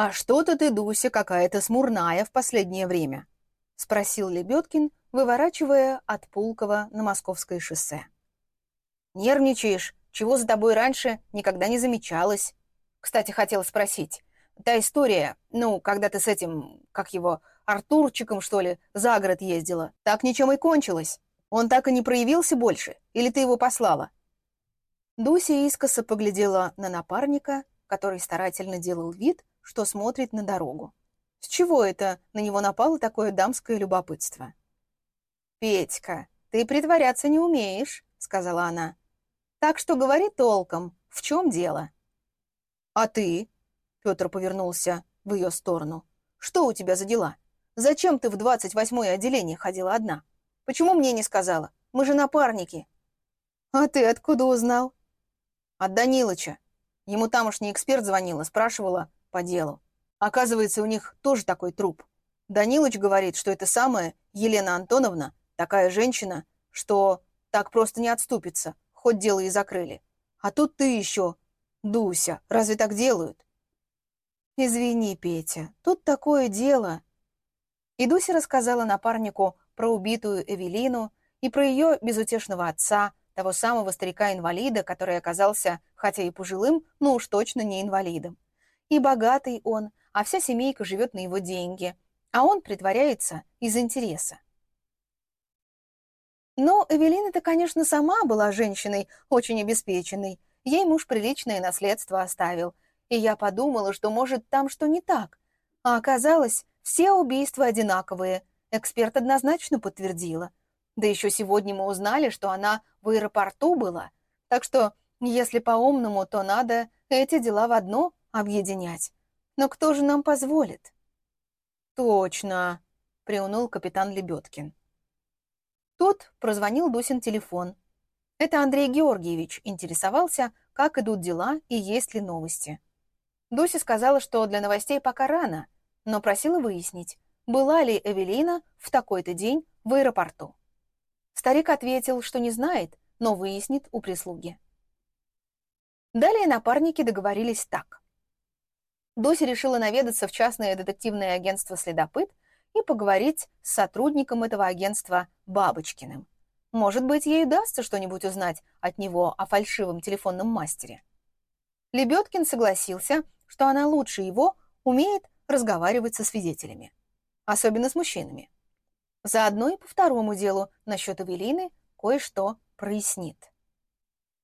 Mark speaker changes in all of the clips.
Speaker 1: «А что-то ты, Дуся, какая-то смурная в последнее время», — спросил Лебедкин, выворачивая от Пулково на Московское шоссе. «Нервничаешь? Чего за тобой раньше никогда не замечалось? Кстати, хотел спросить. Та история, ну, когда ты с этим, как его, Артурчиком, что ли, за город ездила, так ничем и кончилась. Он так и не проявился больше? Или ты его послала?» Дуся искоса поглядела на напарника, который старательно делал вид, что смотрит на дорогу. С чего это на него напало такое дамское любопытство? «Петька, ты притворяться не умеешь», — сказала она. «Так что говори толком, в чем дело?» «А ты?» — Петр повернулся в ее сторону. «Что у тебя за дела? Зачем ты в двадцать восьмое отделение ходила одна? Почему мне не сказала? Мы же напарники». «А ты откуда узнал?» От Данилыча. Ему тамошний эксперт звонила, спрашивала по делу. Оказывается, у них тоже такой труп. Данилыч говорит, что это самая Елена Антоновна, такая женщина, что так просто не отступится, хоть дело и закрыли. А тут ты еще. Дуся, разве так делают? Извини, Петя, тут такое дело. И Дуся рассказала напарнику про убитую Эвелину и про ее безутешного отца, того самого старика-инвалида, который оказался, хотя и пожилым, но уж точно не инвалидом. И богатый он, а вся семейка живет на его деньги, а он притворяется из интереса. Но Эвелина-то, конечно, сама была женщиной очень обеспеченной. Ей муж приличное наследство оставил. И я подумала, что, может, там что не так. А оказалось, все убийства одинаковые. Эксперт однозначно подтвердила. Да еще сегодня мы узнали, что она в аэропорту была. Так что, если по-умному, то надо эти дела в одно объединять. Но кто же нам позволит? Точно, приунул капитан Лебедкин. Тут прозвонил Дусин телефон. Это Андрей Георгиевич интересовался, как идут дела и есть ли новости. Дуся сказала, что для новостей пока рано, но просила выяснить, была ли Эвелина в такой-то день в аэропорту. Старик ответил, что не знает, но выяснит у прислуги. Далее напарники договорились так. Дося решила наведаться в частное детективное агентство «Следопыт» и поговорить с сотрудником этого агентства Бабочкиным. Может быть, ей удастся что-нибудь узнать от него о фальшивом телефонном мастере. Лебедкин согласился, что она лучше его умеет разговаривать со свидетелями, особенно с мужчинами. Заодно и по второму делу насчет Эвелины кое-что прояснит.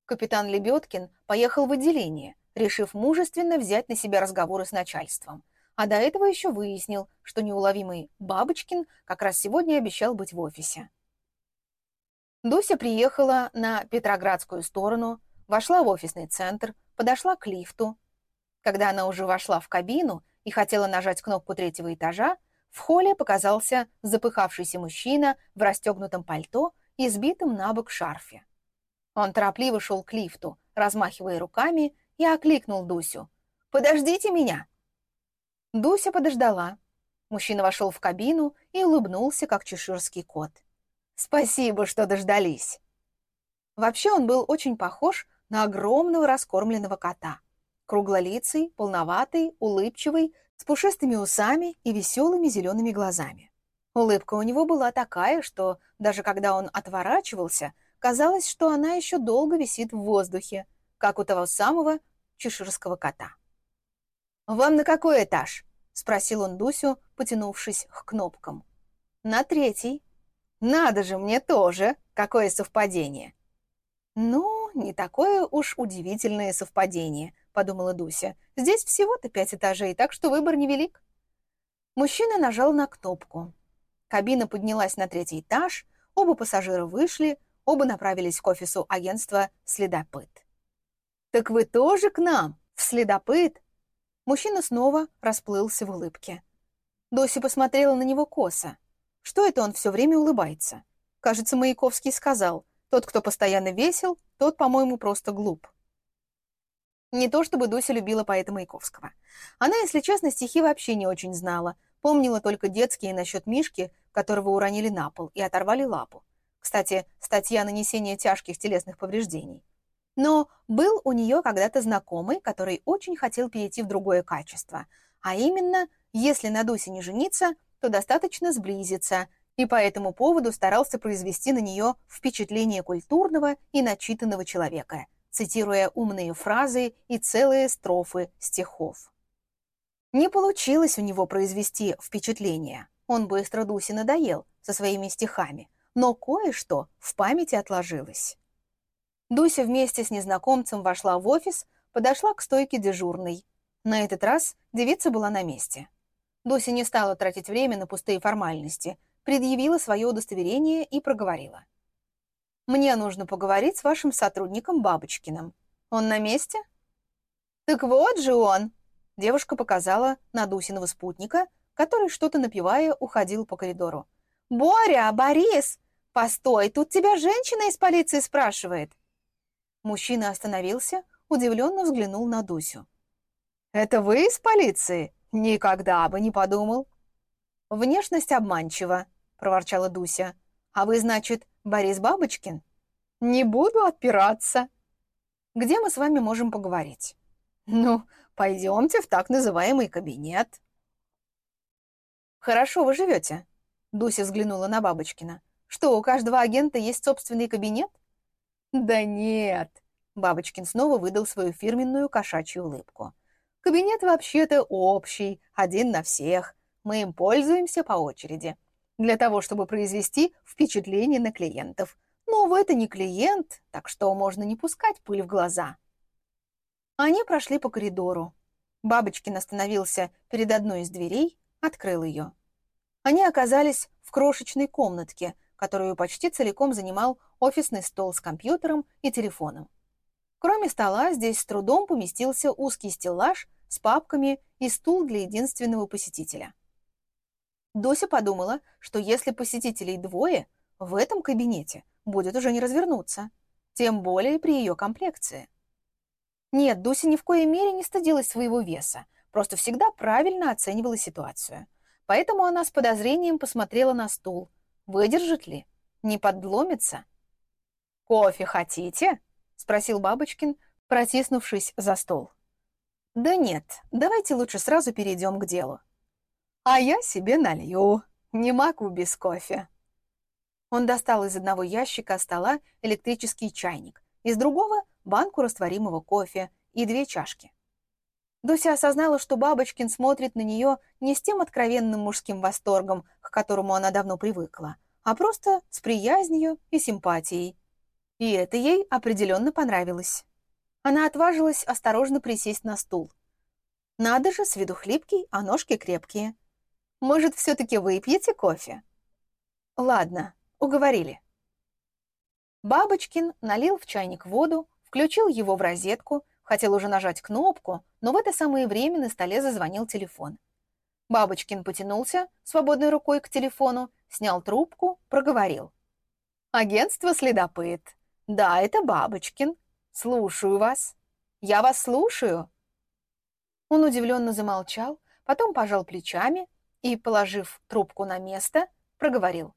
Speaker 1: Капитан Лебедкин поехал в отделение, решив мужественно взять на себя разговоры с начальством. А до этого еще выяснил, что неуловимый Бабочкин как раз сегодня обещал быть в офисе. Дуся приехала на Петроградскую сторону, вошла в офисный центр, подошла к лифту. Когда она уже вошла в кабину и хотела нажать кнопку третьего этажа, в холле показался запыхавшийся мужчина в расстегнутом пальто и сбитом на бок шарфе. Он торопливо шел к лифту, размахивая руками, и окликнул Дусю. «Подождите меня!» Дуся подождала. Мужчина вошел в кабину и улыбнулся, как чеширский кот. «Спасибо, что дождались!» Вообще он был очень похож на огромного раскормленного кота. Круглолицый, полноватый, улыбчивый, с пушистыми усами и веселыми зелеными глазами. Улыбка у него была такая, что даже когда он отворачивался, казалось, что она еще долго висит в воздухе, как у того самого чеширского кота. «Вам на какой этаж?» — спросил он Дусю, потянувшись к кнопкам. «На третий». «Надо же, мне тоже! Какое совпадение!» «Ну, не такое уж удивительное совпадение», подумала Дуся. «Здесь всего-то пять этажей, так что выбор невелик». Мужчина нажал на кнопку. Кабина поднялась на третий этаж, оба пассажира вышли, оба направились к офису агентства «Следопыт». «Так вы тоже к нам? В «Следопыт»?» Мужчина снова расплылся в улыбке. Дося посмотрела на него косо. Что это он все время улыбается? Кажется, Маяковский сказал, тот, кто постоянно весел, тот, по-моему, просто глуп. Не то чтобы Дуся любила поэта Маяковского. Она, если честно, стихи вообще не очень знала. Помнила только детские насчет Мишки, которого уронили на пол и оторвали лапу. Кстати, статья нанесения тяжких телесных повреждений. Но был у нее когда-то знакомый, который очень хотел перейти в другое качество. А именно, если на Дусе не жениться, то достаточно сблизиться, и по этому поводу старался произвести на нее впечатление культурного и начитанного человека, цитируя умные фразы и целые строфы стихов. Не получилось у него произвести впечатление. Он быстро Дусе надоел со своими стихами, но кое-что в памяти отложилось. Дуся вместе с незнакомцем вошла в офис, подошла к стойке дежурной. На этот раз девица была на месте. Дуся не стала тратить время на пустые формальности, предъявила свое удостоверение и проговорила. «Мне нужно поговорить с вашим сотрудником Бабочкиным. Он на месте?» «Так вот же он!» Девушка показала на Дусиного спутника, который, что-то напивая, уходил по коридору. «Боря, Борис! Постой, тут тебя женщина из полиции спрашивает!» Мужчина остановился, удивленно взглянул на Дусю. «Это вы из полиции? Никогда бы не подумал!» «Внешность обманчива», — проворчала Дуся. «А вы, значит, Борис Бабочкин?» «Не буду отпираться». «Где мы с вами можем поговорить?» «Ну, пойдемте в так называемый кабинет». «Хорошо вы живете?» Дуся взглянула на Бабочкина. «Что, у каждого агента есть собственный кабинет?» «Да нет!» Бабочкин снова выдал свою фирменную кошачью улыбку. «Кабинет вообще-то общий, один на всех. Мы им пользуемся по очереди. Для того, чтобы произвести впечатление на клиентов. Но вы это не клиент, так что можно не пускать пыль в глаза». Они прошли по коридору. Бабочкин остановился перед одной из дверей, открыл ее. Они оказались в крошечной комнатке, которую почти целиком занимал офисный стол с компьютером и телефоном. Кроме стола, здесь с трудом поместился узкий стеллаж с папками и стул для единственного посетителя. Дося подумала, что если посетителей двое, в этом кабинете будет уже не развернуться, тем более при ее комплекции. Нет, Дуся ни в коей мере не стыдилась своего веса, просто всегда правильно оценивала ситуацию. Поэтому она с подозрением посмотрела на стул. Выдержит ли? Не подломится? «Кофе хотите?» — спросил Бабочкин, протиснувшись за стол. «Да нет, давайте лучше сразу перейдем к делу». «А я себе налью. Не могу без кофе». Он достал из одного ящика стола электрический чайник, из другого — банку растворимого кофе и две чашки. Дуся осознала, что Бабочкин смотрит на нее не с тем откровенным мужским восторгом, к которому она давно привыкла, а просто с приязнью и симпатией. И это ей определенно понравилось. Она отважилась осторожно присесть на стул. Надо же, с виду хлипкий, а ножки крепкие. Может, все-таки выпьете кофе? Ладно, уговорили. Бабочкин налил в чайник воду, включил его в розетку, хотел уже нажать кнопку, но в это самое время на столе зазвонил телефон. Бабочкин потянулся свободной рукой к телефону, снял трубку, проговорил. «Агентство «Следопыт». Да, это Бабочкин. Слушаю вас. Я вас слушаю». Он удивленно замолчал, потом пожал плечами и, положив трубку на место, проговорил.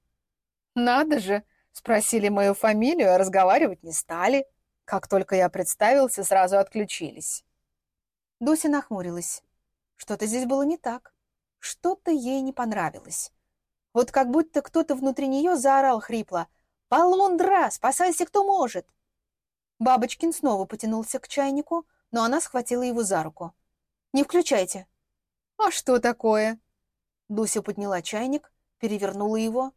Speaker 1: «Надо же!» Спросили мою фамилию, а разговаривать не стали. Как только я представился, сразу отключились. Дуся нахмурилась. Что-то здесь было не так. Что-то ей не понравилось. Вот как будто кто-то внутри нее заорал хрипло. «Полундра! Спасайся, кто может!» Бабочкин снова потянулся к чайнику, но она схватила его за руку. «Не включайте!» «А что такое?» Дуся подняла чайник, перевернула его.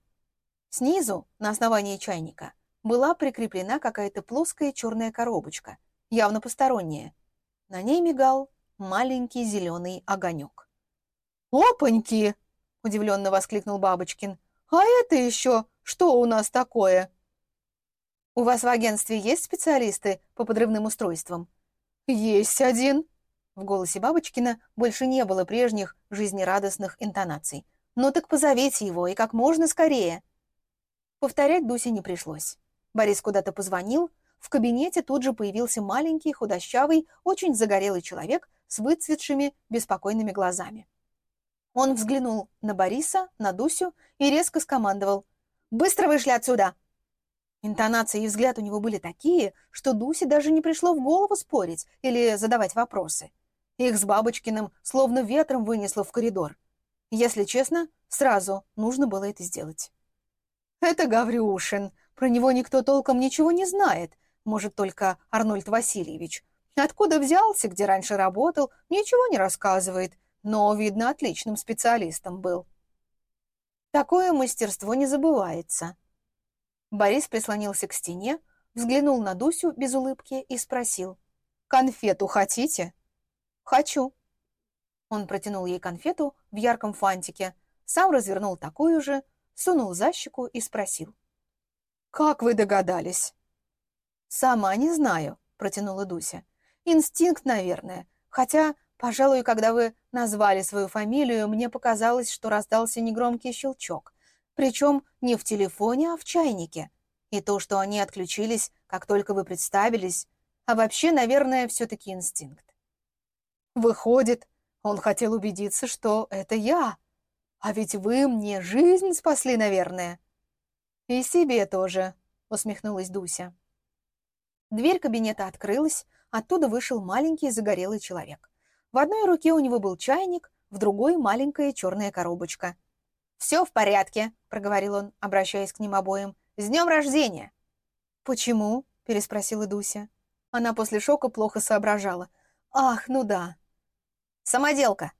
Speaker 1: Снизу, на основании чайника, была прикреплена какая-то плоская черная коробочка, явно посторонняя. На ней мигал маленький зеленый огонек. «Опаньки!» — удивленно воскликнул Бабочкин. «А это еще что у нас такое?» «У вас в агентстве есть специалисты по подрывным устройствам?» «Есть один!» В голосе Бабочкина больше не было прежних жизнерадостных интонаций. «Ну так позовите его, и как можно скорее!» Повторять Дусе не пришлось. Борис куда-то позвонил, в кабинете тут же появился маленький, худощавый, очень загорелый человек с выцветшими, беспокойными глазами. Он взглянул на Бориса, на Дусю и резко скомандовал «Быстро вышли отсюда!» Интонация и взгляд у него были такие, что Дусе даже не пришло в голову спорить или задавать вопросы. Их с Бабочкиным словно ветром вынесло в коридор. Если честно, сразу нужно было это сделать. «Это Гаврюшин. Про него никто толком ничего не знает. Может, только Арнольд Васильевич. Откуда взялся, где раньше работал, ничего не рассказывает, но, видно, отличным специалистом был. Такое мастерство не забывается. Борис прислонился к стене, взглянул на Дусю без улыбки и спросил. «Конфету хотите?» «Хочу». Он протянул ей конфету в ярком фантике, сам развернул такую же, сунул за щеку и спросил. «Как вы догадались?» «Сама не знаю», — протянула Дуся. «Инстинкт, наверное. Хотя, пожалуй, когда вы назвали свою фамилию, мне показалось, что раздался негромкий щелчок. Причем не в телефоне, а в чайнике. И то, что они отключились, как только вы представились. А вообще, наверное, все-таки инстинкт. Выходит, он хотел убедиться, что это я. А ведь вы мне жизнь спасли, наверное. И себе тоже, усмехнулась Дуся. Дверь кабинета открылась, оттуда вышел маленький загорелый человек. В одной руке у него был чайник, в другой маленькая черная коробочка. «Все в порядке», — проговорил он, обращаясь к ним обоим. «С днем рождения!» «Почему?» — переспросила Дуся. Она после шока плохо соображала. «Ах, ну да, «Самоделка!»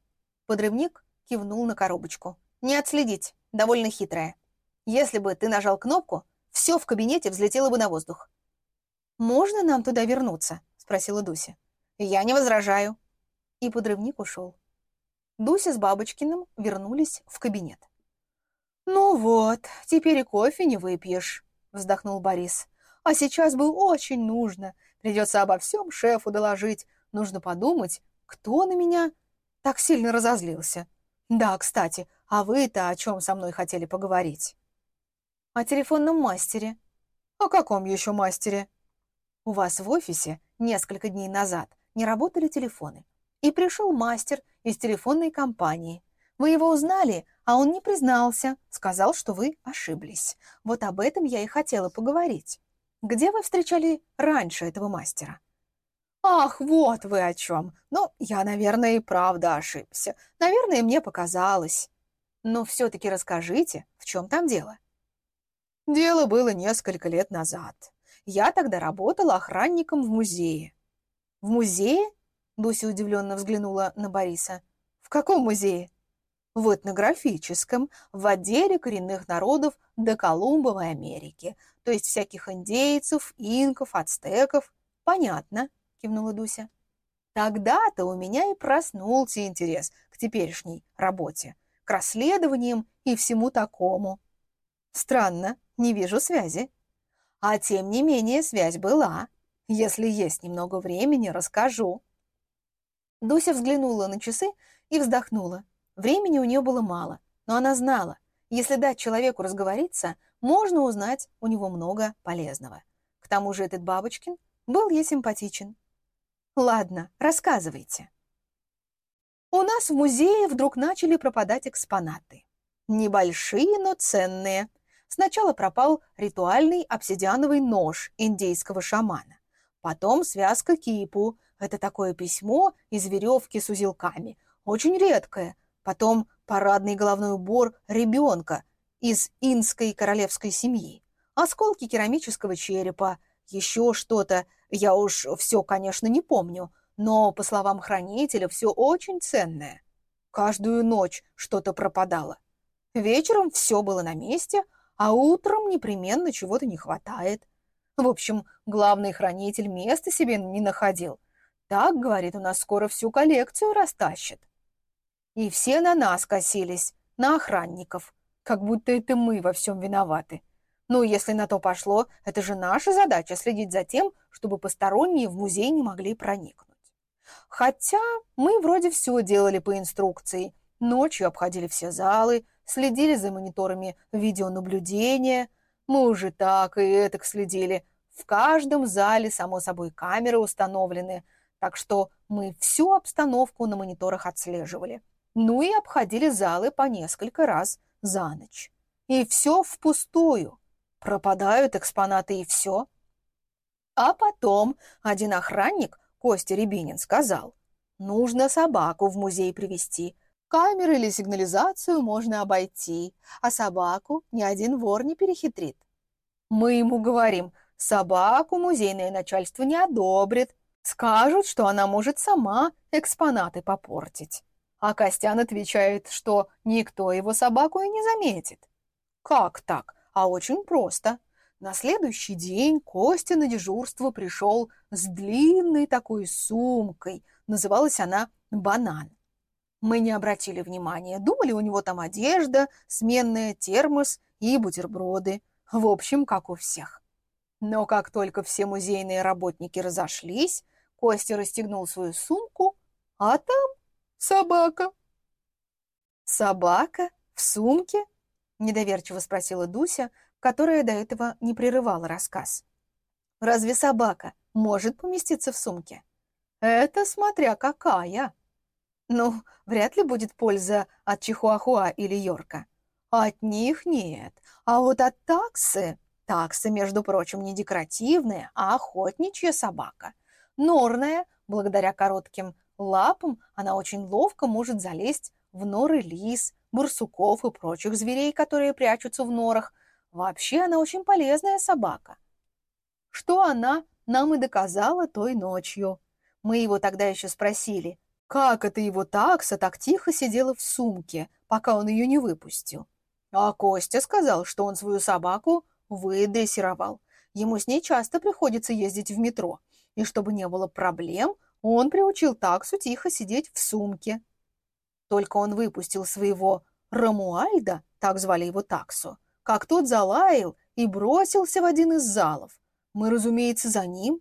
Speaker 1: Подрывник кивнул на коробочку. «Не отследить, довольно хитрая. Если бы ты нажал кнопку, все в кабинете взлетело бы на воздух». «Можно нам туда вернуться?» — спросила Дуся. «Я не возражаю». И подрывник ушел. Дуся с Бабочкиным вернулись в кабинет. «Ну вот, теперь и кофе не выпьешь», — вздохнул Борис. «А сейчас бы очень нужно. Придется обо всем шефу доложить. Нужно подумать, кто на меня так сильно разозлился. Да, кстати, а вы-то о чем со мной хотели поговорить? О телефонном мастере. О каком еще мастере? У вас в офисе несколько дней назад не работали телефоны. И пришел мастер из телефонной компании. Вы его узнали, а он не признался, сказал, что вы ошиблись. Вот об этом я и хотела поговорить. Где вы встречали раньше этого мастера? «Ах, вот вы о чем! Ну, я, наверное, и правда ошибся. Наверное, мне показалось. Но все-таки расскажите, в чем там дело?» Дело было несколько лет назад. Я тогда работала охранником в музее. «В музее?» — Дуся удивленно взглянула на Бориса. «В каком музее?» «В этнографическом, в отделе коренных народов до Колумбовой Америки, то есть всяких индейцев, инков, ацтеков. Понятно» кивнула Дуся. Тогда-то у меня и проснулся интерес к теперешней работе, к расследованиям и всему такому. Странно, не вижу связи. А тем не менее связь была. Если есть немного времени, расскажу. Дуся взглянула на часы и вздохнула. Времени у нее было мало, но она знала, если дать человеку разговориться, можно узнать у него много полезного. К тому же этот Бабочкин был ей симпатичен. Ладно, рассказывайте. У нас в музее вдруг начали пропадать экспонаты. Небольшие, но ценные. Сначала пропал ритуальный обсидиановый нож индейского шамана. Потом связка кипу. Это такое письмо из веревки с узелками. Очень редкое. Потом парадный головной убор ребенка из инской королевской семьи. Осколки керамического черепа. Еще что-то – я уж все, конечно, не помню, но, по словам хранителя, все очень ценное. Каждую ночь что-то пропадало. Вечером все было на месте, а утром непременно чего-то не хватает. В общем, главный хранитель места себе не находил. Так, говорит, у нас скоро всю коллекцию растащит. И все на нас косились, на охранников, как будто это мы во всем виноваты. Ну, если на то пошло, это же наша задача следить за тем, чтобы посторонние в музей не могли проникнуть. Хотя мы вроде все делали по инструкции. Ночью обходили все залы, следили за мониторами видеонаблюдения. Мы уже так и этак следили. В каждом зале, само собой, камеры установлены, так что мы всю обстановку на мониторах отслеживали. Ну и обходили залы по несколько раз за ночь. И все впустую. Пропадают экспонаты и все. А потом один охранник, Костя Рябинин, сказал, Нужно собаку в музей привести. Камеры или сигнализацию можно обойти, а собаку ни один вор не перехитрит. Мы ему говорим, собаку музейное начальство не одобрит. Скажут, что она может сама экспонаты попортить. А Костян отвечает, что никто его собаку и не заметит. Как так? А очень просто. На следующий день Костя на дежурство пришел с длинной такой сумкой. Называлась она «Банан». Мы не обратили внимания. Думали, у него там одежда, сменная, термос и бутерброды. В общем, как у всех. Но как только все музейные работники разошлись, Костя расстегнул свою сумку, а там собака. «Собака? В сумке?» – недоверчиво спросила Дуся, которая до этого не прерывала рассказ. «Разве собака может поместиться в сумке?» «Это смотря какая!» «Ну, вряд ли будет польза от Чихуахуа или Йорка». «От них нет, а вот от таксы...» Такса, между прочим, не декоративная, а охотничья собака. Норная, благодаря коротким лапам, она очень ловко может залезть в норы лис, барсуков и прочих зверей, которые прячутся в норах, Вообще она очень полезная собака. Что она нам и доказала той ночью. Мы его тогда еще спросили, как это его такса так тихо сидела в сумке, пока он ее не выпустил. А Костя сказал, что он свою собаку выдрессировал. Ему с ней часто приходится ездить в метро. И чтобы не было проблем, он приучил таксу тихо сидеть в сумке. Только он выпустил своего Рамуальда, так звали его таксу, как тот залаял и бросился в один из залов. Мы, разумеется, за ним.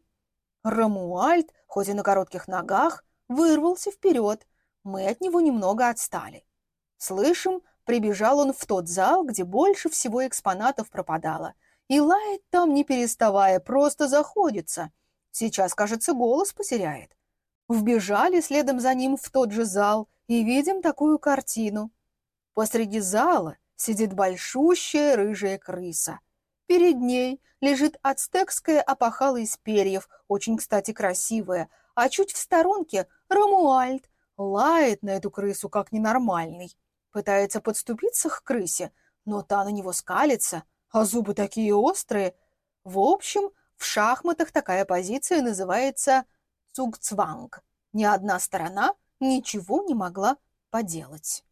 Speaker 1: Рамуальд, хоть и на коротких ногах, вырвался вперед. Мы от него немного отстали. Слышим, прибежал он в тот зал, где больше всего экспонатов пропадало. И лает там, не переставая, просто заходится. Сейчас, кажется, голос потеряет. Вбежали следом за ним в тот же зал и видим такую картину. Посреди зала сидит большущая рыжая крыса. Перед ней лежит ацтекская опахала из перьев, очень, кстати, красивая, а чуть в сторонке Рамуальд лает на эту крысу как ненормальный. Пытается подступиться к крысе, но та на него скалится, а зубы такие острые. В общем, в шахматах такая позиция называется цугцванг. Ни одна сторона ничего не могла поделать.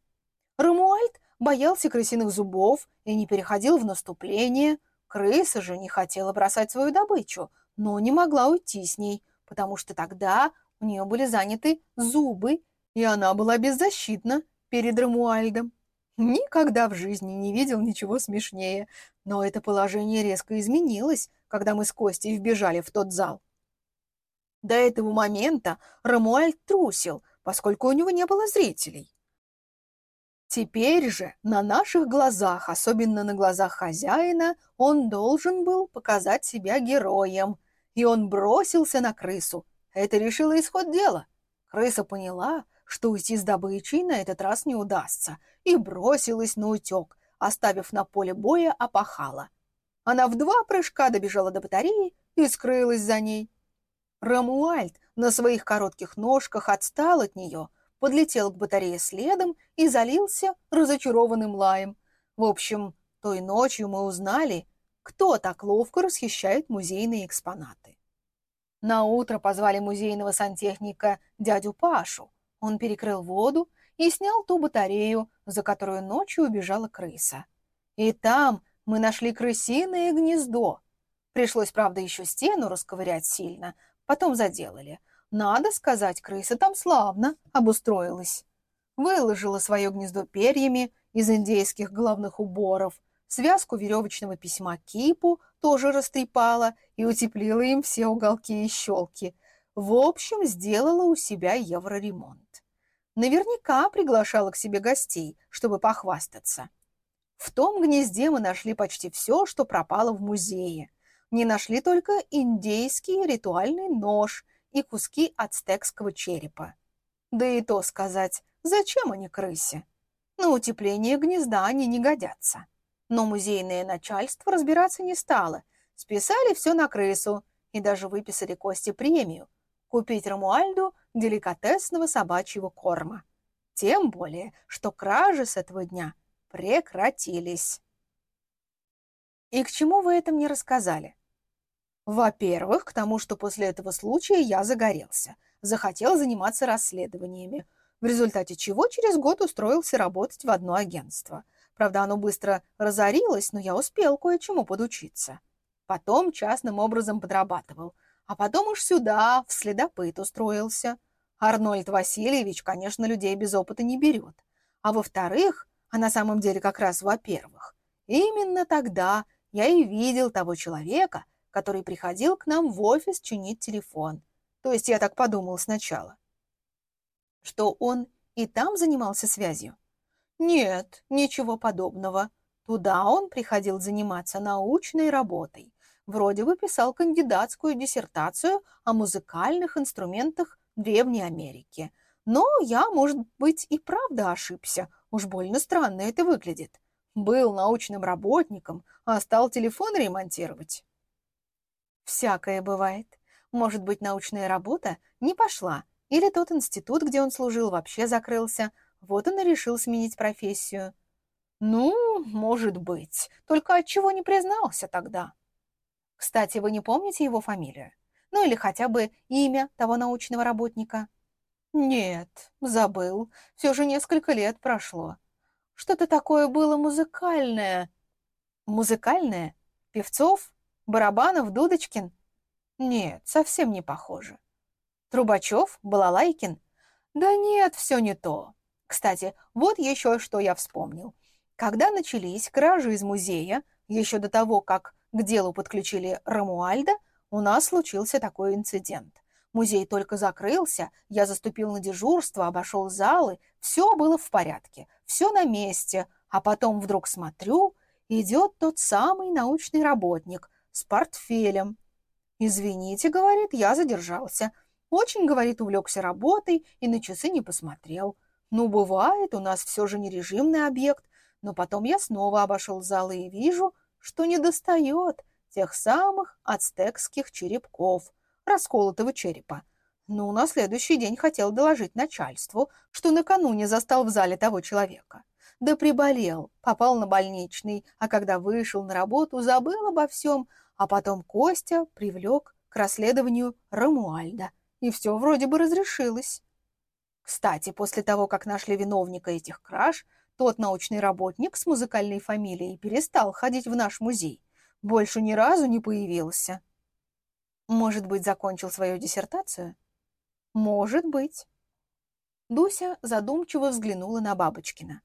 Speaker 1: Рамуальд боялся крысиных зубов и не переходил в наступление. Крыса же не хотела бросать свою добычу, но не могла уйти с ней, потому что тогда у нее были заняты зубы, и она была беззащитна перед Рамуальдом. Никогда в жизни не видел ничего смешнее, но это положение резко изменилось, когда мы с Костей вбежали в тот зал. До этого момента Рамуальд трусил, поскольку у него не было зрителей. Теперь же на наших глазах, особенно на глазах хозяина, он должен был показать себя героем. И он бросился на крысу. Это решило исход дела. Крыса поняла, что уйти с добычей на этот раз не удастся, и бросилась на утек, оставив на поле боя опахала. Она в два прыжка добежала до батареи и скрылась за ней. Рамуальд на своих коротких ножках отстал от нее – подлетел к батарее следом и залился разочарованным лаем. В общем, той ночью мы узнали, кто так ловко расхищает музейные экспонаты. На утро позвали музейного сантехника дядю Пашу. Он перекрыл воду и снял ту батарею, за которую ночью убежала крыса. И там мы нашли крысиное гнездо. Пришлось, правда, еще стену расковырять сильно, потом заделали. Надо сказать, крыса там славно обустроилась. Выложила свое гнездо перьями из индейских головных уборов, связку веревочного письма кипу тоже растрепала и утеплила им все уголки и щелки. В общем, сделала у себя евроремонт. Наверняка приглашала к себе гостей, чтобы похвастаться. В том гнезде мы нашли почти все, что пропало в музее. Не нашли только индейский ритуальный нож – и куски ацтекского черепа. Да и то сказать, зачем они крысе? На утепление гнезда они не годятся. Но музейное начальство разбираться не стало. Списали все на крысу и даже выписали Косте премию. Купить Рамуальду деликатесного собачьего корма. Тем более, что кражи с этого дня прекратились. И к чему вы это мне рассказали? Во-первых, к тому, что после этого случая я загорелся, захотел заниматься расследованиями, в результате чего через год устроился работать в одно агентство. Правда, оно быстро разорилось, но я успел кое-чему подучиться. Потом частным образом подрабатывал, а потом уж сюда, в следопыт устроился. Арнольд Васильевич, конечно, людей без опыта не берет. А во-вторых, а на самом деле как раз во-первых, именно тогда я и видел того человека, который приходил к нам в офис чинить телефон. То есть я так подумал сначала. Что он и там занимался связью? Нет, ничего подобного. Туда он приходил заниматься научной работой. Вроде бы писал кандидатскую диссертацию о музыкальных инструментах Древней Америки. Но я, может быть, и правда ошибся. Уж больно странно это выглядит. Был научным работником, а стал телефон ремонтировать. Всякое бывает. Может быть, научная работа не пошла, или тот институт, где он служил, вообще закрылся. Вот он и решил сменить профессию. Ну, может быть. Только от чего не признался тогда? Кстати, вы не помните его фамилию? Ну или хотя бы имя того научного работника? Нет, забыл. Все же несколько лет прошло. Что-то такое было музыкальное. Музыкальное? Певцов? Барабанов, Дудочкин? Нет, совсем не похоже. Трубачев, Балалайкин? Да нет, все не то. Кстати, вот еще что я вспомнил. Когда начались кражи из музея, еще до того, как к делу подключили Рамуальда, у нас случился такой инцидент. Музей только закрылся, я заступил на дежурство, обошел залы, все было в порядке, все на месте, а потом вдруг смотрю, идет тот самый научный работник с портфелем. «Извините», — говорит, — «я задержался». Очень, говорит, увлекся работой и на часы не посмотрел. Ну, бывает, у нас все же не режимный объект, но потом я снова обошел залы и вижу, что не достает тех самых ацтекских черепков, расколотого черепа. Ну, на следующий день хотел доложить начальству, что накануне застал в зале того человека. Да приболел, попал на больничный, а когда вышел на работу, забыл обо всем, а потом Костя привлек к расследованию Рамуальда, и все вроде бы разрешилось. Кстати, после того, как нашли виновника этих краж, тот научный работник с музыкальной фамилией перестал ходить в наш музей. Больше ни разу не появился. Может быть, закончил свою диссертацию? Может быть. Дуся задумчиво взглянула на Бабочкина.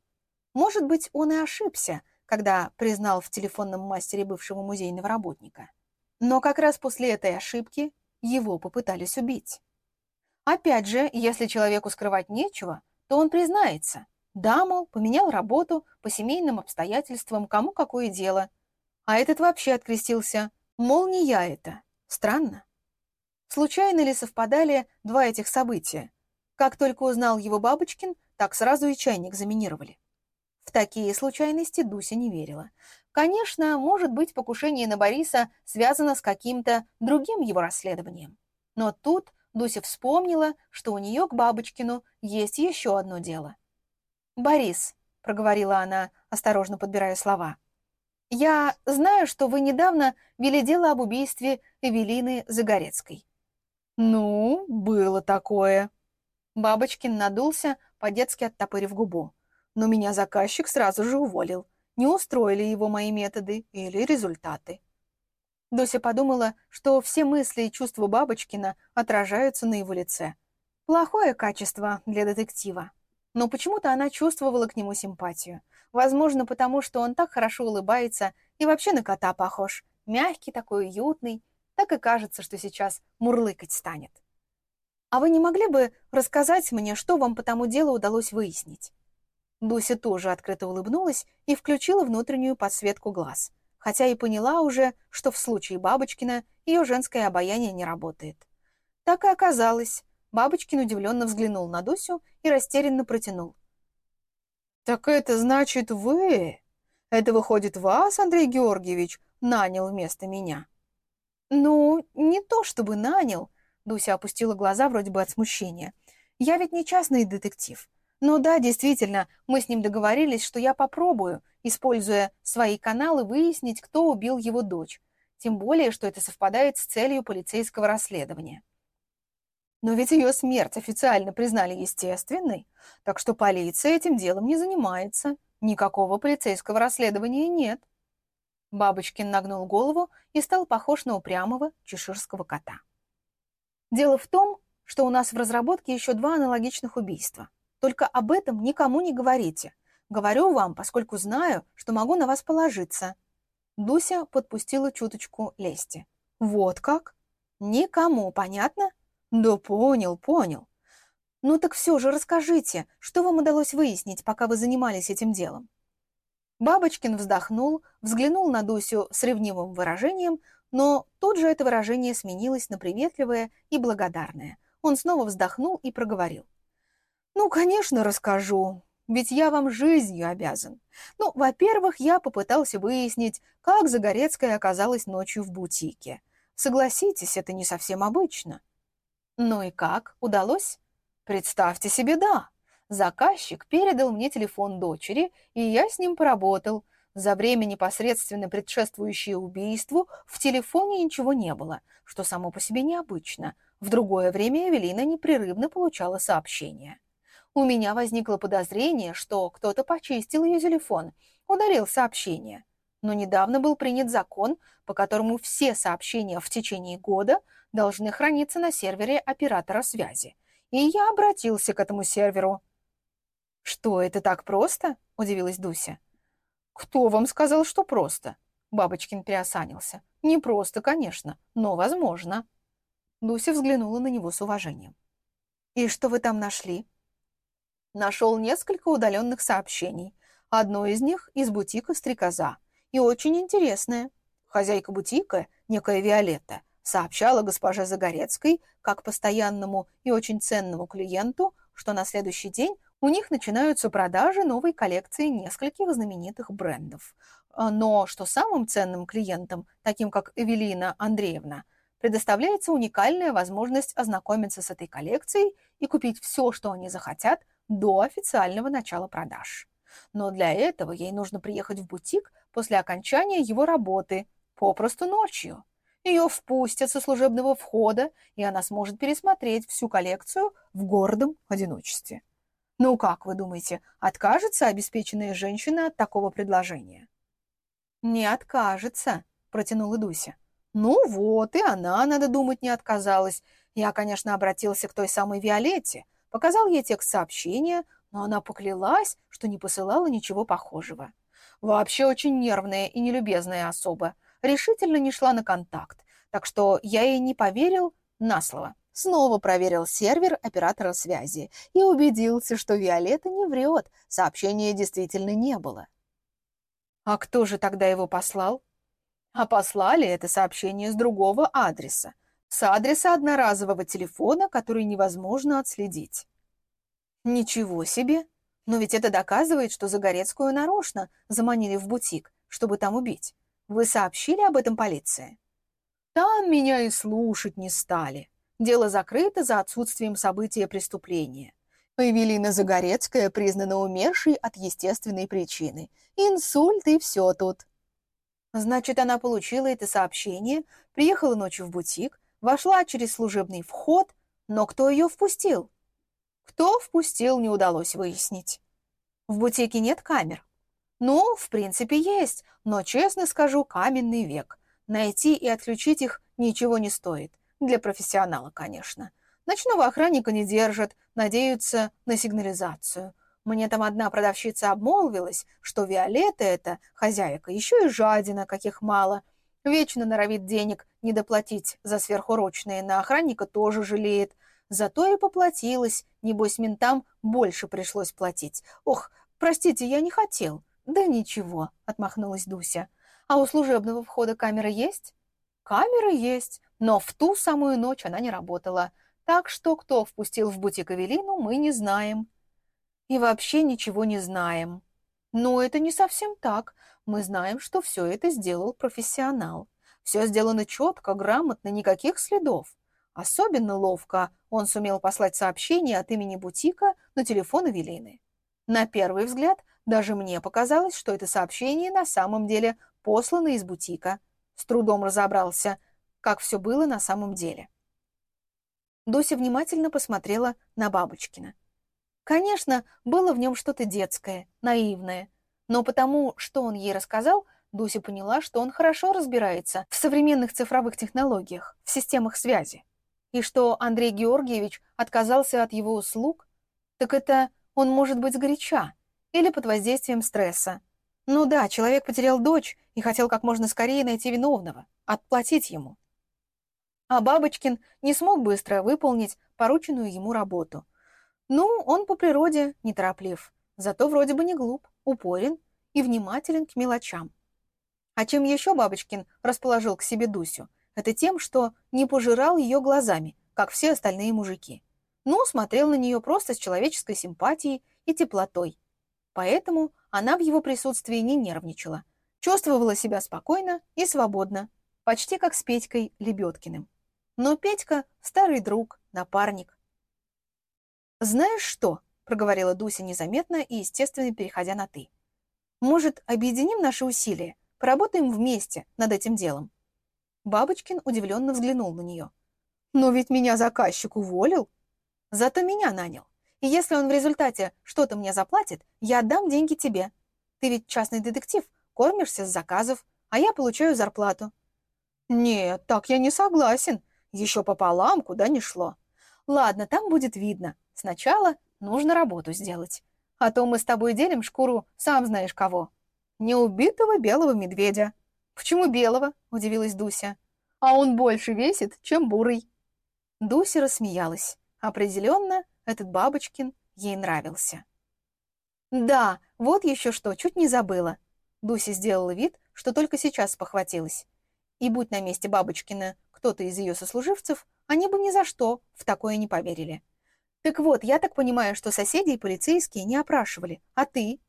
Speaker 1: Может быть, он и ошибся, когда признал в телефонном мастере бывшего музейного работника. Но как раз после этой ошибки его попытались убить. Опять же, если человеку скрывать нечего, то он признается. Да, мол, поменял работу по семейным обстоятельствам, кому какое дело. А этот вообще открестился. Мол, не я это. Странно. Случайно ли совпадали два этих события? Как только узнал его Бабочкин, так сразу и чайник заминировали. В такие случайности Дуся не верила. Конечно, может быть, покушение на Бориса связано с каким-то другим его расследованием. Но тут Дуся вспомнила, что у нее к Бабочкину есть еще одно дело. «Борис», — проговорила она, осторожно подбирая слова, «я знаю, что вы недавно вели дело об убийстве Эвелины Загорецкой». «Ну, было такое». Бабочкин надулся, по-детски оттопырив губу. Но меня заказчик сразу же уволил. Не устроили его мои методы или результаты. Дося подумала, что все мысли и чувства Бабочкина отражаются на его лице. Плохое качество для детектива. Но почему-то она чувствовала к нему симпатию. Возможно, потому что он так хорошо улыбается и вообще на кота похож. Мягкий такой, уютный. Так и кажется, что сейчас мурлыкать станет. «А вы не могли бы рассказать мне, что вам по тому делу удалось выяснить?» Дуся тоже открыто улыбнулась и включила внутреннюю подсветку глаз – хотя и поняла уже, что в случае Бабочкина ее женское обаяние не работает. Так и оказалось. Бабочкин удивленно взглянул на Дусю и растерянно протянул. «Так это значит вы? Это выходит вас, Андрей Георгиевич, нанял вместо меня?» «Ну, не то чтобы нанял, Дуся опустила глаза вроде бы от смущения. «Я ведь не частный детектив. Но да, действительно, мы с ним договорились, что я попробую, используя свои каналы, выяснить, кто убил его дочь. Тем более, что это совпадает с целью полицейского расследования. Но ведь ее смерть официально признали естественной, так что полиция этим делом не занимается. Никакого полицейского расследования нет. Бабочкин нагнул голову и стал похож на упрямого чеширского кота. Дело в том, что у нас в разработке еще два аналогичных убийства. Только об этом никому не говорите. Говорю вам, поскольку знаю, что могу на вас положиться. Дуся подпустила чуточку лести. Вот как? Никому, понятно? Да понял, понял. Ну так все же расскажите, что вам удалось выяснить, пока вы занимались этим делом? Бабочкин вздохнул, взглянул на Дусю с ревнивым выражением, но тут же это выражение сменилось на приветливое и благодарное. Он снова вздохнул и проговорил. «Ну, конечно, расскажу, ведь я вам жизнью обязан. Ну, во-первых, я попытался выяснить, как Загорецкая оказалась ночью в бутике. Согласитесь, это не совсем обычно». «Ну и как? Удалось?» «Представьте себе, да. Заказчик передал мне телефон дочери, и я с ним поработал. За время, непосредственно предшествующее убийству, в телефоне ничего не было, что само по себе необычно. В другое время Эвелина непрерывно получала сообщения. У меня возникло подозрение, что кто-то почистил ее телефон, удалил сообщение. Но недавно был принят закон, по которому все сообщения в течение года должны храниться на сервере оператора связи. И я обратился к этому серверу. «Что, это так просто?» – удивилась Дуся. «Кто вам сказал, что просто?» Бабочкин приосанился. «Не просто, конечно, но возможно». Дуся взглянула на него с уважением. «И что вы там нашли?» Нашел несколько удаленных сообщений. Одно из них из бутика «Стрекоза». И очень интересное. Хозяйка бутика, некая Виолетта, сообщала госпоже Загорецкой, как постоянному и очень ценному клиенту, что на следующий день у них начинаются продажи новой коллекции нескольких знаменитых брендов. Но что самым ценным клиентам, таким как Эвелина Андреевна, предоставляется уникальная возможность ознакомиться с этой коллекцией и купить все, что они захотят, до официального начала продаж. Но для этого ей нужно приехать в бутик после окончания его работы, попросту ночью. Ее впустят со служебного входа, и она сможет пересмотреть всю коллекцию в гордом одиночестве. Ну как вы думаете, откажется обеспеченная женщина от такого предложения? Не откажется, протянула Дуся. Ну вот, и она, надо думать, не отказалась. Я, конечно, обратился к той самой Виолетте, Показал ей текст сообщения, но она поклялась, что не посылала ничего похожего. Вообще очень нервная и нелюбезная особа. Решительно не шла на контакт, так что я ей не поверил на слово. Снова проверил сервер оператора связи и убедился, что Виолетта не врет, сообщения действительно не было. А кто же тогда его послал? А послали это сообщение с другого адреса, с адреса одноразового телефона, который невозможно отследить. Ничего себе! Но ведь это доказывает, что Загорецкую нарочно заманили в бутик, чтобы там убить. Вы сообщили об этом полиции? Там меня и слушать не стали. Дело закрыто за отсутствием события преступления. Эвелина Загорецкая признана умершей от естественной причины. Инсульт и все тут. Значит, она получила это сообщение, приехала ночью в бутик, Вошла через служебный вход, но кто ее впустил? Кто впустил, не удалось выяснить. В бутике нет камер. Ну, в принципе, есть, но, честно скажу, каменный век. Найти и отключить их ничего не стоит. Для профессионала, конечно. Ночного охранника не держат, надеются на сигнализацию. Мне там одна продавщица обмолвилась, что Виолетта эта хозяйка еще и жадина, каких мало. Вечно норовит денег не доплатить за сверхурочные, на охранника тоже жалеет. Зато и поплатилась, небось ментам больше пришлось платить. Ох, простите, я не хотел. Да ничего, отмахнулась Дуся. А у служебного входа камера есть? Камера есть, но в ту самую ночь она не работала. Так что кто впустил в бутик Эвелину, мы не знаем. И вообще ничего не знаем. Но это не совсем так. Мы знаем, что все это сделал профессионал. Все сделано четко, грамотно, никаких следов. Особенно ловко он сумел послать сообщение от имени бутика на телефон Эвелины. На первый взгляд даже мне показалось, что это сообщение на самом деле послано из бутика. С трудом разобрался, как все было на самом деле. Дуся внимательно посмотрела на Бабочкина. Конечно, было в нем что-то детское, наивное, но потому, что он ей рассказал, Дуся поняла, что он хорошо разбирается в современных цифровых технологиях, в системах связи. И что Андрей Георгиевич отказался от его услуг, так это он может быть сгоряча или под воздействием стресса. Ну да, человек потерял дочь и хотел как можно скорее найти виновного, отплатить ему. А Бабочкин не смог быстро выполнить порученную ему работу. Ну, он по природе нетороплив, зато вроде бы не глуп, упорен и внимателен к мелочам. А чем еще Бабочкин расположил к себе Дусю? Это тем, что не пожирал ее глазами, как все остальные мужики. Ну, смотрел на нее просто с человеческой симпатией и теплотой. Поэтому она в его присутствии не нервничала. Чувствовала себя спокойно и свободно, почти как с Петькой Лебедкиным. Но Петька — старый друг, напарник. «Знаешь что?» — проговорила Дуся незаметно и, естественно, переходя на «ты». «Может, объединим наши усилия, поработаем вместе над этим делом?» Бабочкин удивленно взглянул на нее. «Но ведь меня заказчик уволил. Зато меня нанял. И если он в результате что-то мне заплатит, я отдам деньги тебе. Ты ведь частный детектив, кормишься с заказов, а я получаю зарплату». «Нет, так я не согласен. Еще пополам, куда ни шло. Ладно, там будет видно. Сначала нужно работу сделать. А то мы с тобой делим шкуру сам знаешь кого. Не убитого белого медведя». «Почему белого?» – удивилась Дуся. «А он больше весит, чем бурый». Дуся рассмеялась. Определенно, этот Бабочкин ей нравился. «Да, вот еще что, чуть не забыла». Дуся сделала вид, что только сейчас похватилась. И будь на месте Бабочкина кто-то из ее сослуживцев, они бы ни за что в такое не поверили. «Так вот, я так понимаю, что соседи и полицейские не опрашивали. А ты?»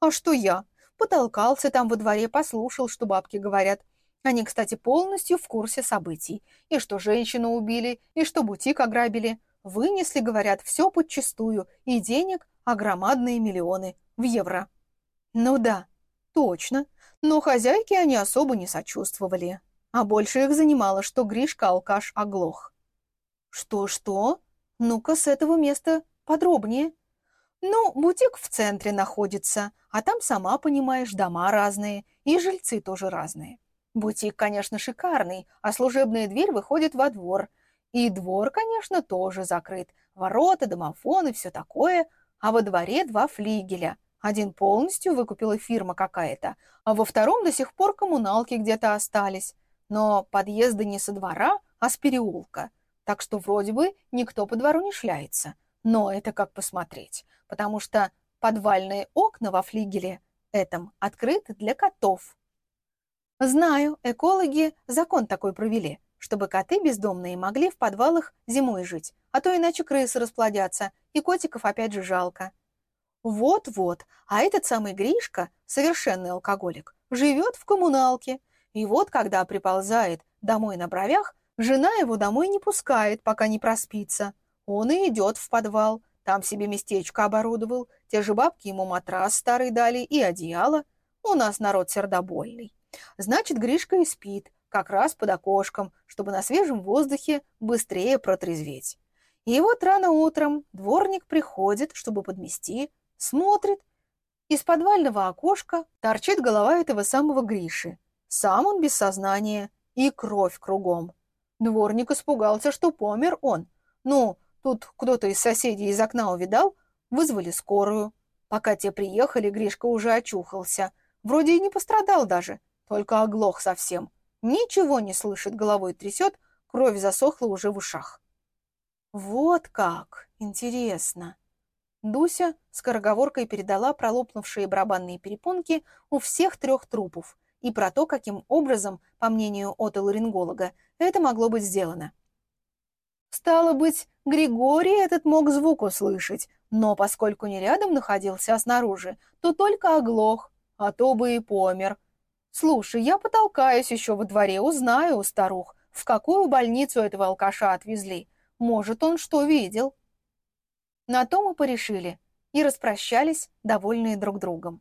Speaker 1: «А что я?» Потолкался там во дворе, послушал, что бабки говорят. Они, кстати, полностью в курсе событий. И что женщину убили, и что бутик ограбили. Вынесли, говорят, все подчистую, и денег огромадные миллионы в евро. Ну да, точно. Но хозяйки они особо не сочувствовали. А больше их занимало, что Гришка алкаш оглох. Что-что? Ну-ка с этого места подробнее. Ну, бутик в центре находится, а там, сама понимаешь, дома разные, и жильцы тоже разные. Бутик, конечно, шикарный, а служебная дверь выходит во двор – и двор, конечно, тоже закрыт. Ворота, домофон и все такое. А во дворе два флигеля. Один полностью выкупила фирма какая-то, а во втором до сих пор коммуналки где-то остались. Но подъезды не со двора, а с переулка. Так что вроде бы никто по двору не шляется. Но это как посмотреть, потому что подвальные окна во флигеле этом открыты для котов. Знаю, экологи закон такой провели – чтобы коты бездомные могли в подвалах зимой жить, а то иначе крысы расплодятся, и котиков опять же жалко. Вот-вот, а этот самый Гришка, совершенный алкоголик, живет в коммуналке. И вот, когда приползает домой на бровях, жена его домой не пускает, пока не проспится. Он и идет в подвал, там себе местечко оборудовал, те же бабки ему матрас старый дали и одеяло. У нас народ сердобольный. Значит, Гришка и спит, как раз под окошком, чтобы на свежем воздухе быстрее протрезветь. И вот рано утром дворник приходит, чтобы подмести, смотрит. Из подвального окошка торчит голова этого самого Гриши. Сам он без сознания и кровь кругом. Дворник испугался, что помер он. Ну, тут кто-то из соседей из окна увидал, вызвали скорую. Пока те приехали, Гришка уже очухался. Вроде и не пострадал даже, только оглох совсем. Ничего не слышит, головой трясет, кровь засохла уже в ушах. Вот как! Интересно. Дуся скороговоркой передала пролопнувшие барабанные перепонки у всех трех трупов и про то, каким образом, по мнению отоларинголога, это могло быть сделано. Стало быть, Григорий этот мог звук услышать, но поскольку не рядом находился, а снаружи, то только оглох, а то бы и помер, Слушай, я потолкаюсь еще во дворе, узнаю у старух, В какую больницу этого алкаша отвезли? Может, он что видел? На то мы порешили и распрощались, довольные друг другом.